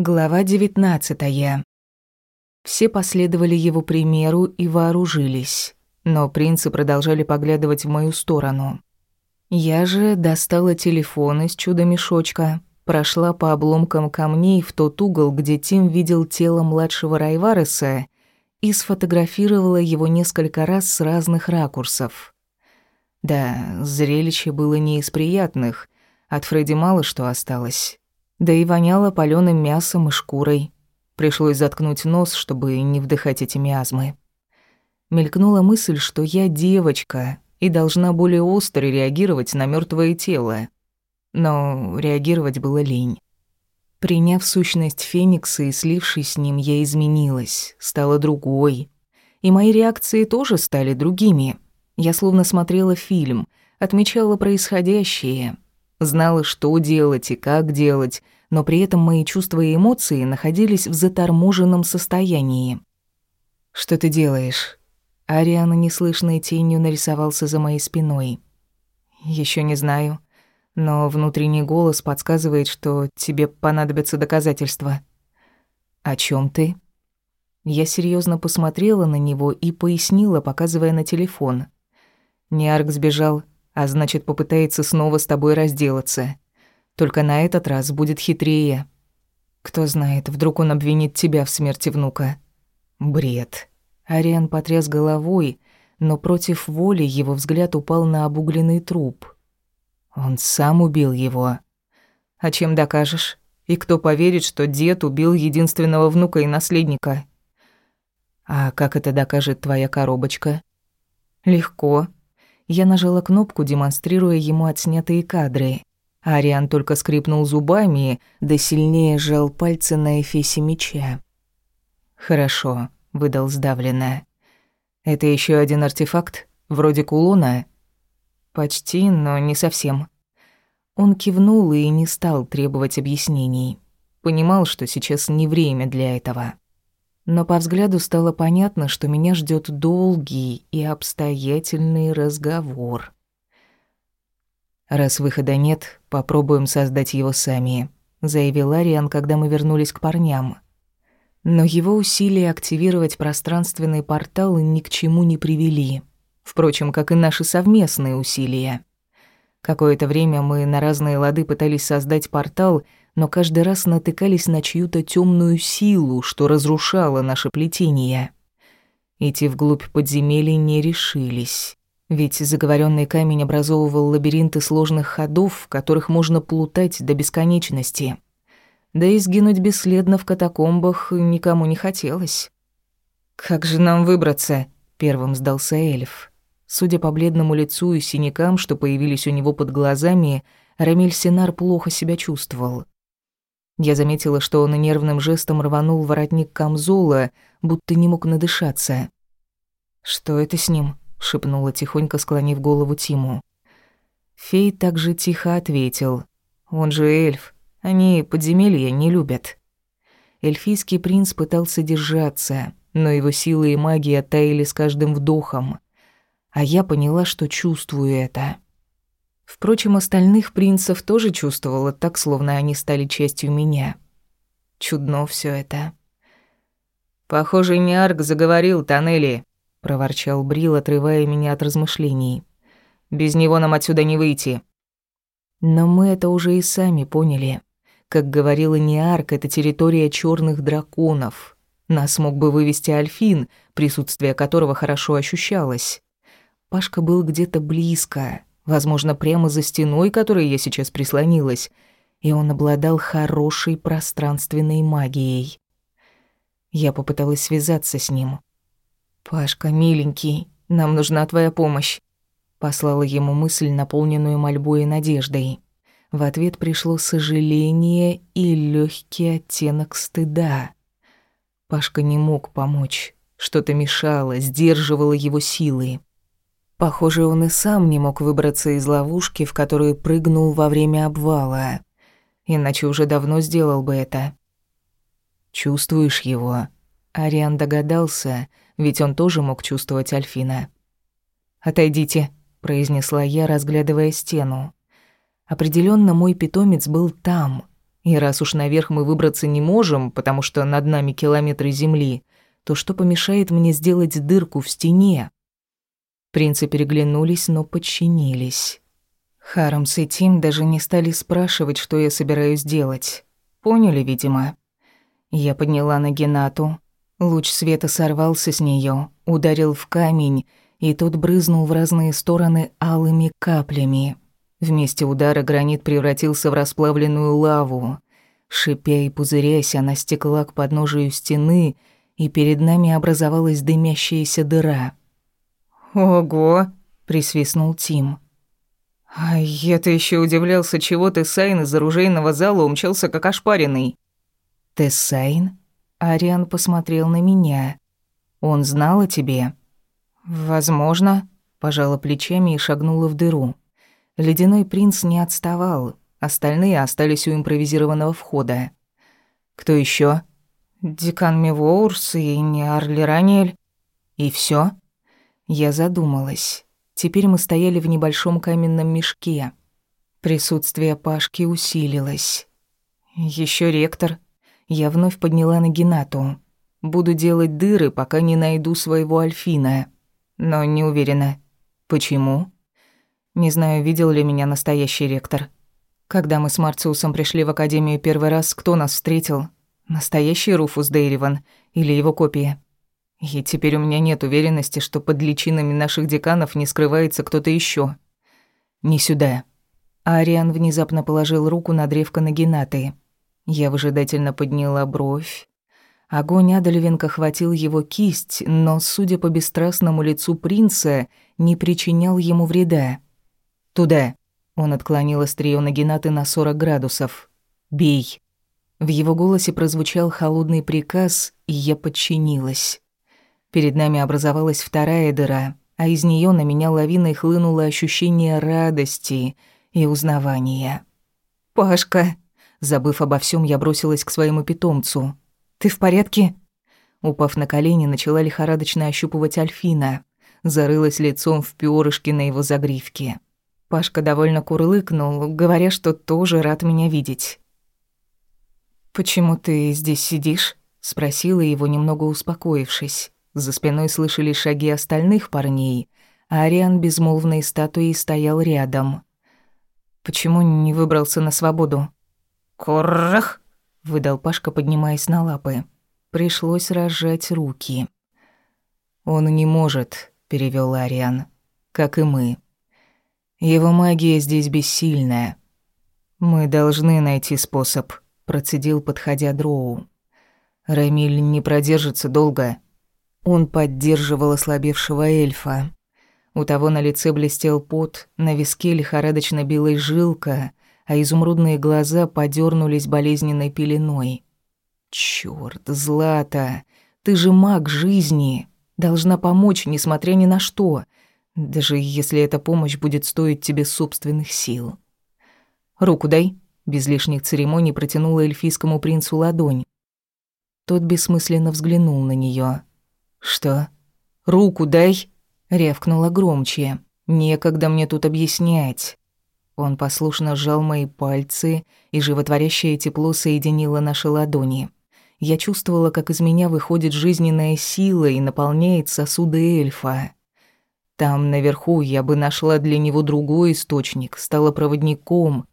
Глава 19. Все последовали его примеру и вооружились, но принцы продолжали поглядывать в мою сторону. Я же достала телефон из чудо-мешочка, прошла по обломкам камней в тот угол, где Тим видел тело младшего Райвареса, и сфотографировала его несколько раз с разных ракурсов. Да, зрелище было не из приятных, от Фредди мало что осталось. Да и воняло палёным мясом и шкурой. Пришлось заткнуть нос, чтобы не вдыхать эти миазмы. Мелькнула мысль, что я девочка и должна более остро реагировать на мёртвое тело. Но реагировать было лень. Приняв сущность Феникса и слившись с ним, я изменилась, стала другой. И мои реакции тоже стали другими. Я словно смотрела фильм, отмечала происходящее — Знала, что делать и как делать, но при этом мои чувства и эмоции находились в заторможенном состоянии. «Что ты делаешь?» Ариана неслышной тенью нарисовался за моей спиной. Еще не знаю, но внутренний голос подсказывает, что тебе понадобятся доказательства». «О чем ты?» Я серьезно посмотрела на него и пояснила, показывая на телефон. Ниарк сбежал а значит, попытается снова с тобой разделаться. Только на этот раз будет хитрее. Кто знает, вдруг он обвинит тебя в смерти внука. Бред. Ариан потряс головой, но против воли его взгляд упал на обугленный труп. Он сам убил его. А чем докажешь? И кто поверит, что дед убил единственного внука и наследника? А как это докажет твоя коробочка? Легко. Я нажала кнопку, демонстрируя ему отснятые кадры. Ариан только скрипнул зубами, да сильнее сжал пальцы на эфесе меча. «Хорошо», — выдал сдавленно. «Это еще один артефакт? Вроде кулона?» «Почти, но не совсем». Он кивнул и не стал требовать объяснений. Понимал, что сейчас не время для этого но по взгляду стало понятно, что меня ждет долгий и обстоятельный разговор. «Раз выхода нет, попробуем создать его сами», — заявил Ариан, когда мы вернулись к парням. Но его усилия активировать пространственный портал ни к чему не привели. Впрочем, как и наши совместные усилия. Какое-то время мы на разные лады пытались создать портал — но каждый раз натыкались на чью-то темную силу, что разрушало наше плетение. Идти вглубь подземелья не решились. Ведь заговоренный камень образовывал лабиринты сложных ходов, в которых можно плутать до бесконечности. Да и сгинуть бесследно в катакомбах никому не хотелось. «Как же нам выбраться?» — первым сдался эльф. Судя по бледному лицу и синякам, что появились у него под глазами, Рамиль Синар плохо себя чувствовал. Я заметила, что он нервным жестом рванул воротник камзола, будто не мог надышаться. «Что это с ним?» — шепнула, тихонько склонив голову Тиму. Фей также тихо ответил. «Он же эльф. Они подземелья не любят». Эльфийский принц пытался держаться, но его силы и магия таяли с каждым вдохом. А я поняла, что чувствую это. Впрочем, остальных принцев тоже чувствовала так, словно они стали частью меня. Чудно все это. «Похоже, Ниарк заговорил, Тоннели», — проворчал Брил, отрывая меня от размышлений. «Без него нам отсюда не выйти». Но мы это уже и сами поняли. Как говорила Ниарк, это территория черных драконов. Нас мог бы вывести Альфин, присутствие которого хорошо ощущалось. Пашка был где-то близко, возможно, прямо за стеной, которой я сейчас прислонилась, и он обладал хорошей пространственной магией. Я попыталась связаться с ним. «Пашка, миленький, нам нужна твоя помощь», — послала ему мысль, наполненную мольбой и надеждой. В ответ пришло сожаление и легкий оттенок стыда. Пашка не мог помочь. Что-то мешало, сдерживало его силы. Похоже, он и сам не мог выбраться из ловушки, в которую прыгнул во время обвала. Иначе уже давно сделал бы это. «Чувствуешь его?» Ариан догадался, ведь он тоже мог чувствовать Альфина. «Отойдите», — произнесла я, разглядывая стену. Определенно мой питомец был там, И раз уж наверх мы выбраться не можем, потому что над нами километры земли, то что помешает мне сделать дырку в стене? Принцы переглянулись, но подчинились. Харамс и Тим даже не стали спрашивать, что я собираюсь делать. Поняли, видимо. Я подняла на Геннату. Луч света сорвался с нее, ударил в камень, и тот брызнул в разные стороны алыми каплями. Вместе удара гранит превратился в расплавленную лаву. Шипя и пузырясь, она стекла к подножию стены, и перед нами образовалась дымящаяся дыра. «Ого!» — присвистнул Тим. «А я-то еще удивлялся, чего ты, Сайн, из оружейного зала умчался как ошпаренный». «Тессайн?» Ариан посмотрел на меня. «Он знал о тебе?» «Возможно», — пожала плечами и шагнула в дыру. Ледяной принц не отставал, остальные остались у импровизированного входа. «Кто еще? «Декан Мивоурс и не Арли Ранель». «И все? Я задумалась. Теперь мы стояли в небольшом каменном мешке. Присутствие Пашки усилилось. Еще ректор. Я вновь подняла на Геннату. Буду делать дыры, пока не найду своего Альфина. Но не уверена. Почему? Не знаю, видел ли меня настоящий ректор. Когда мы с Марциусом пришли в академию первый раз, кто нас встретил? Настоящий Руфус Дейриван или его копия? И теперь у меня нет уверенности, что под личинами наших деканов не скрывается кто-то еще. Не сюда. Ариан внезапно положил руку на древко Нагинаты. Я выжидательно подняла бровь. Огонь Адальвинка хватил его кисть, но, судя по бесстрастному лицу принца, не причинял ему вреда. «Туда!» Он отклонил остриё Нагинаты на 40 градусов. «Бей!» В его голосе прозвучал холодный приказ, и я подчинилась. Перед нами образовалась вторая дыра, а из нее на меня лавиной хлынуло ощущение радости и узнавания. «Пашка!» Забыв обо всем, я бросилась к своему питомцу. «Ты в порядке?» Упав на колени, начала лихорадочно ощупывать Альфина. Зарылась лицом в пёрышки на его загривке. Пашка довольно курлыкнул, говоря, что тоже рад меня видеть. «Почему ты здесь сидишь?» — спросила его, немного успокоившись. За спиной слышали шаги остальных парней, а Ариан безмолвной статуей стоял рядом. «Почему не выбрался на свободу?» «Коррах!» — выдал Пашка, поднимаясь на лапы. Пришлось разжать руки. «Он не может», — перевёл Ариан, — «как и мы. Его магия здесь бессильная. Мы должны найти способ», — процедил, подходя Дроу. «Рамиль не продержится долго». Он поддерживал ослабевшего эльфа. У того на лице блестел пот, на виске лихорадочно билась жилка, а изумрудные глаза подернулись болезненной пеленой. «Чёрт, Злата, ты же маг жизни, должна помочь, несмотря ни на что, даже если эта помощь будет стоить тебе собственных сил». «Руку дай», — без лишних церемоний протянула эльфийскому принцу ладонь. Тот бессмысленно взглянул на неё. «Что? Руку дай!» — рявкнула громче. «Некогда мне тут объяснять». Он послушно сжал мои пальцы, и животворящее тепло соединило наши ладони. Я чувствовала, как из меня выходит жизненная сила и наполняет сосуды эльфа. Там, наверху, я бы нашла для него другой источник, стала проводником,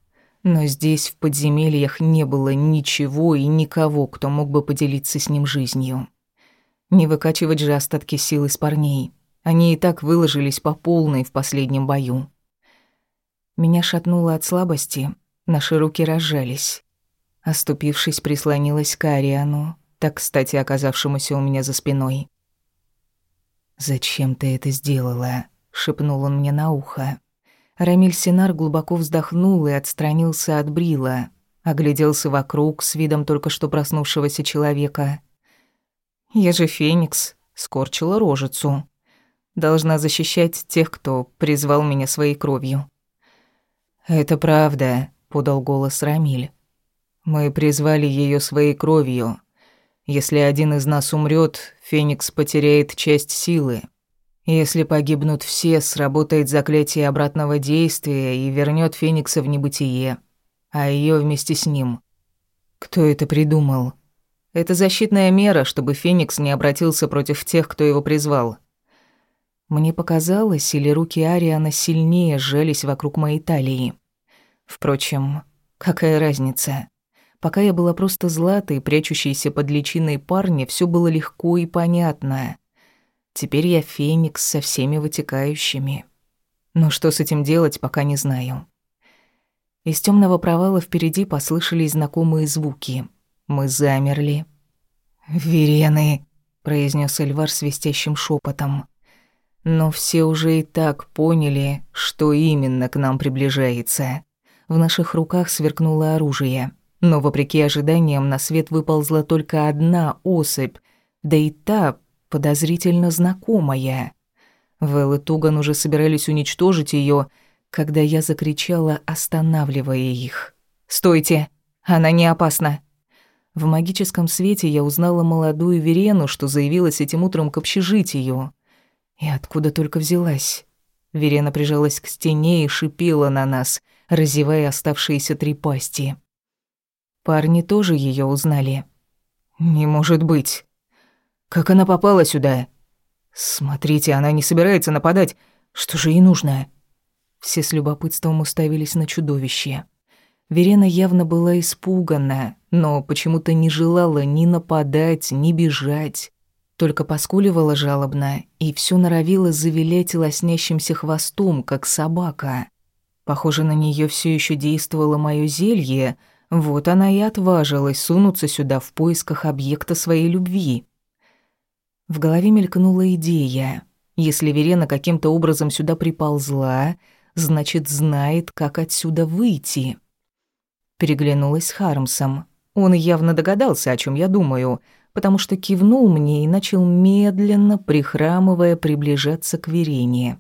но здесь, в подземельях, не было ничего и никого, кто мог бы поделиться с ним жизнью. Не выкачивать же остатки сил из парней. Они и так выложились по полной в последнем бою. Меня шатнуло от слабости, наши руки разжались. Оступившись, прислонилась к Ариану, так, кстати, оказавшемуся у меня за спиной. «Зачем ты это сделала?» — шепнул он мне на ухо. Рамиль Синар глубоко вздохнул и отстранился от Брила, огляделся вокруг с видом только что проснувшегося человека. «Я же Феникс», — скорчила рожицу. «Должна защищать тех, кто призвал меня своей кровью». «Это правда», — подал голос Рамиль. «Мы призвали ее своей кровью. Если один из нас умрет, Феникс потеряет часть силы. Если погибнут все, сработает заклятие обратного действия и вернет Феникса в небытие, а ее вместе с ним. Кто это придумал? Это защитная мера, чтобы Феникс не обратился против тех, кто его призвал. Мне показалось, или руки Ариана сильнее сжались вокруг моей талии. Впрочем, какая разница? Пока я была просто златой, прячущейся под личиной парня, все было легко и понятно. Теперь я Феникс со всеми вытекающими. Но что с этим делать, пока не знаю. Из темного провала впереди послышались знакомые звуки. Мы замерли. «Верены», — произнес Эльвар свистящим шепотом. Но все уже и так поняли, что именно к нам приближается. В наших руках сверкнуло оружие. Но, вопреки ожиданиям, на свет выползла только одна особь, да и та подозрительно знакомая. Вэл и Туган уже собирались уничтожить ее, когда я закричала, останавливая их. «Стойте! Она не опасна!» В магическом свете я узнала молодую Верену, что заявилась этим утром к общежитию. И откуда только взялась. Верена прижалась к стене и шипела на нас, разевая оставшиеся три пасти. Парни тоже ее узнали. «Не может быть! Как она попала сюда?» «Смотрите, она не собирается нападать. Что же ей нужно?» Все с любопытством уставились на чудовище. Верена явно была испугана, но почему-то не желала ни нападать, ни бежать. Только поскуливала жалобно и все норовила завилять лоснящимся хвостом, как собака. Похоже, на нее все еще действовало мое зелье, вот она и отважилась сунуться сюда в поисках объекта своей любви. В голове мелькнула идея. Если Верена каким-то образом сюда приползла, значит, знает, как отсюда выйти. Переглянулась с Хармсом. Он явно догадался, о чем я думаю, потому что кивнул мне и начал медленно, прихрамывая, приближаться к Верене.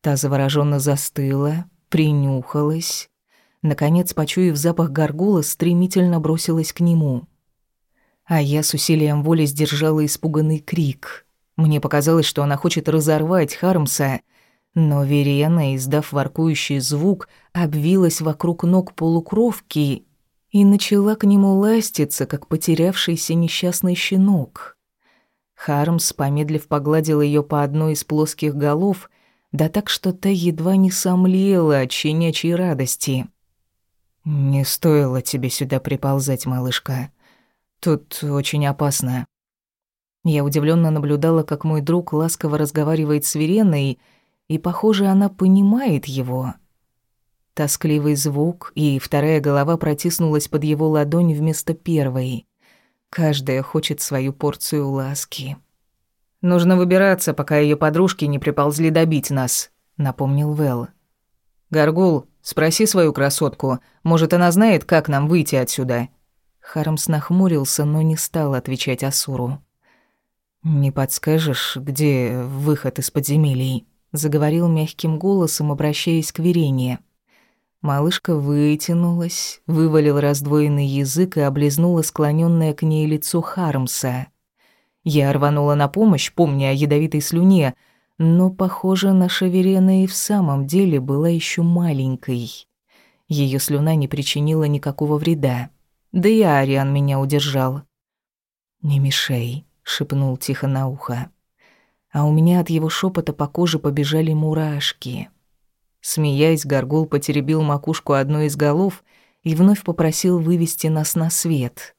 Та завороженно застыла, принюхалась. Наконец, почуяв запах горгула, стремительно бросилась к нему. А я с усилием воли сдержала испуганный крик. Мне показалось, что она хочет разорвать Хармса, но Верена, издав воркующий звук, обвилась вокруг ног полукровки и начала к нему ластиться, как потерявшийся несчастный щенок. Хармс, помедлив, погладил ее по одной из плоских голов, да так, что та едва не сомлела от щенячьей радости. «Не стоило тебе сюда приползать, малышка. Тут очень опасно». Я удивленно наблюдала, как мой друг ласково разговаривает с Вереной, и, похоже, она понимает его. Тоскливый звук, и вторая голова протиснулась под его ладонь вместо первой. Каждая хочет свою порцию ласки. «Нужно выбираться, пока ее подружки не приползли добить нас», — напомнил Вэл. «Гаргул, спроси свою красотку, может, она знает, как нам выйти отсюда?» Хармс нахмурился, но не стал отвечать Асуру. «Не подскажешь, где выход из подземелий?» Заговорил мягким голосом, обращаясь к Верене. Малышка вытянулась, вывалил раздвоенный язык и облизнула склоненное к ней лицо Хармса. Я рванула на помощь, помня о ядовитой слюне, но, похоже, наша Верена и в самом деле была еще маленькой. Ее слюна не причинила никакого вреда. Да и Ариан меня удержал. «Не мешай», — шепнул тихо на ухо а у меня от его шепота по коже побежали мурашки. Смеясь, Горгул потеребил макушку одной из голов и вновь попросил вывести нас на свет.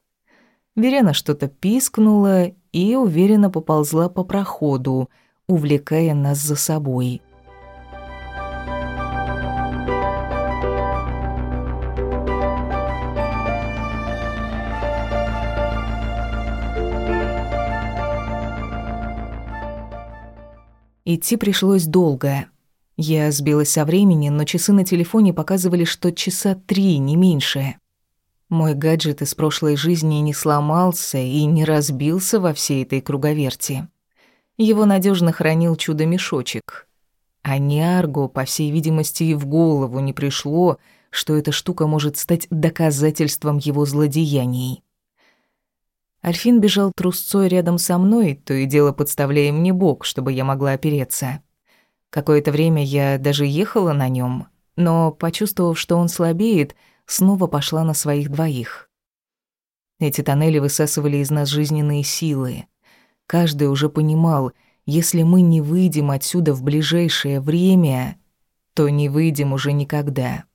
Верена что-то пискнула и уверенно поползла по проходу, увлекая нас за собой. Идти пришлось долго. Я сбилась со времени, но часы на телефоне показывали, что часа три, не меньше. Мой гаджет из прошлой жизни не сломался и не разбился во всей этой круговерти. Его надежно хранил чудо-мешочек. А Ниаргу, по всей видимости, и в голову не пришло, что эта штука может стать доказательством его злодеяний. Альфин бежал трусцой рядом со мной, то и дело подставляя мне бок, чтобы я могла опереться. Какое-то время я даже ехала на нем, но, почувствовав, что он слабеет, снова пошла на своих двоих. Эти тоннели высасывали из нас жизненные силы. Каждый уже понимал, если мы не выйдем отсюда в ближайшее время, то не выйдем уже никогда.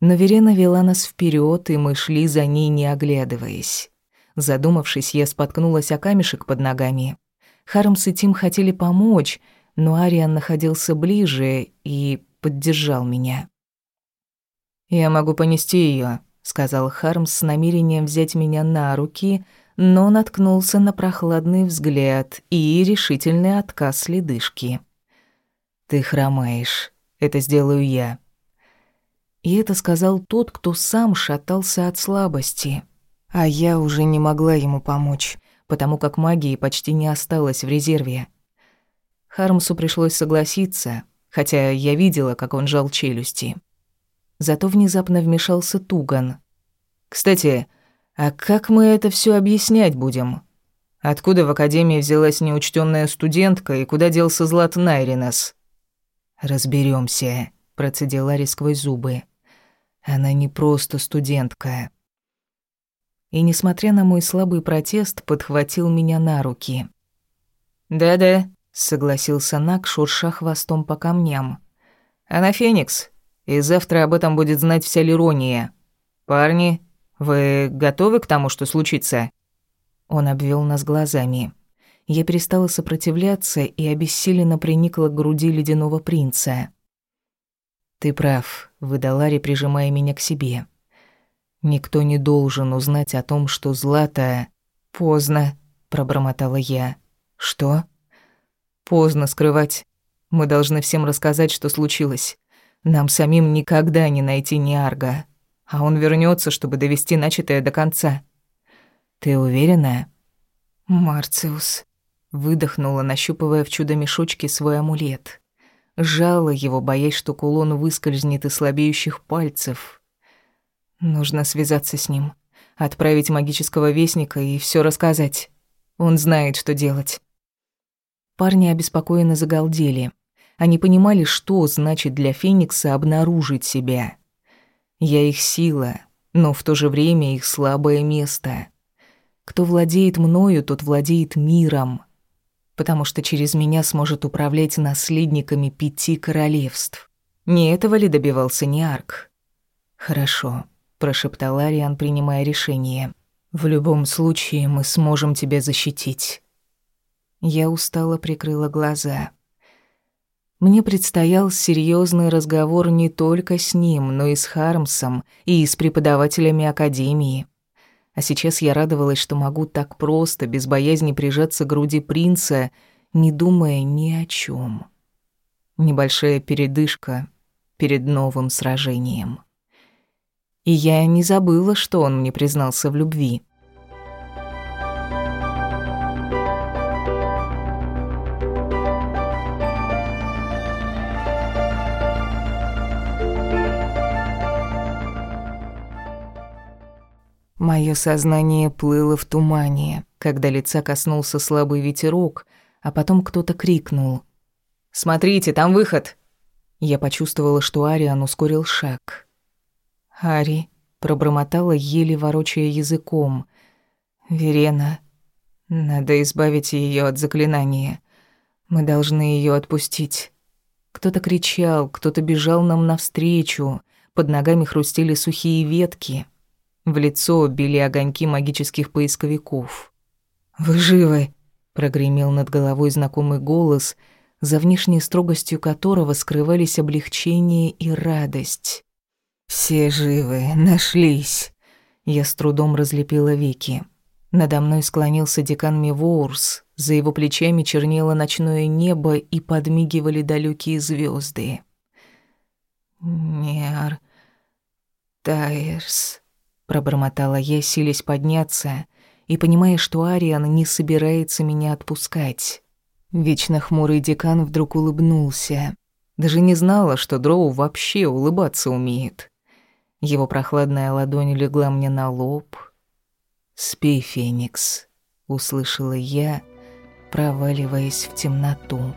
Но Верена вела нас вперед, и мы шли за ней, не оглядываясь. Задумавшись, я споткнулась о камешек под ногами. Хармс и Тим хотели помочь, но Ариан находился ближе и поддержал меня. «Я могу понести ее, сказал Хармс с намерением взять меня на руки, но наткнулся на прохладный взгляд и решительный отказ ледышки. «Ты хромаешь. Это сделаю я». И это сказал тот, кто сам шатался от слабости. А я уже не могла ему помочь, потому как магии почти не осталось в резерве. Хармсу пришлось согласиться, хотя я видела, как он жал челюсти. Зато внезапно вмешался Туган. «Кстати, а как мы это все объяснять будем? Откуда в академии взялась неучтенная студентка и куда делся Злат Найринас?» Разберемся, процедил Ари сквозь зубы. «Она не просто студентка». И, несмотря на мой слабый протест, подхватил меня на руки. «Да-да», — согласился Нак, шурша хвостом по камням. «Она Феникс, и завтра об этом будет знать вся Лирония. Парни, вы готовы к тому, что случится?» Он обвел нас глазами. Я перестала сопротивляться и обессиленно приникла к груди ледяного принца. «Ты прав», — выдал Ари, прижимая меня к себе. «Никто не должен узнать о том, что Злата...» «Поздно», — пробормотала я. «Что?» «Поздно скрывать. Мы должны всем рассказать, что случилось. Нам самим никогда не найти Ниарга, а он вернется, чтобы довести начатое до конца. Ты уверена? Марциус выдохнула, нащупывая в чудо-мешочке свой амулет. Жала его, боясь, что кулон выскользнет из слабеющих пальцев. Нужно связаться с ним, отправить магического вестника и все рассказать. Он знает, что делать. Парни обеспокоенно загалдели. Они понимали, что значит для Феникса обнаружить себя. Я их сила, но в то же время их слабое место. Кто владеет мною, тот владеет миром, потому что через меня сможет управлять наследниками пяти королевств. Не этого ли добивался Ниарк? «Хорошо», — прошептал Ариан, принимая решение. «В любом случае мы сможем тебя защитить». Я устало прикрыла глаза. Мне предстоял серьезный разговор не только с ним, но и с Хармсом, и с преподавателями академии. А сейчас я радовалась, что могу так просто, без боязни прижаться к груди принца, не думая ни о чем. Небольшая передышка перед новым сражением. И я не забыла, что он мне признался в любви. Мое сознание плыло в тумане, когда лица коснулся слабый ветерок, а потом кто-то крикнул. «Смотрите, там выход!» Я почувствовала, что Ариан ускорил шаг. «Ари», — пробормотала, еле ворочая языком. «Верена, надо избавить ее от заклинания. Мы должны ее отпустить». Кто-то кричал, кто-то бежал нам навстречу. Под ногами хрустели сухие ветки. В лицо били огоньки магических поисковиков. «Вы живы?» — прогремел над головой знакомый голос, за внешней строгостью которого скрывались облегчение и радость. «Все живы, нашлись!» Я с трудом разлепила веки. Надо мной склонился декан Мивоурс, за его плечами чернело ночное небо и подмигивали далекие звезды. «Нер... Тайрс...» Пробормотала я, силясь подняться и понимая, что Ариан не собирается меня отпускать. Вечно хмурый декан вдруг улыбнулся. Даже не знала, что Дроу вообще улыбаться умеет. Его прохладная ладонь легла мне на лоб. «Спи, Феникс», — услышала я, проваливаясь в темноту.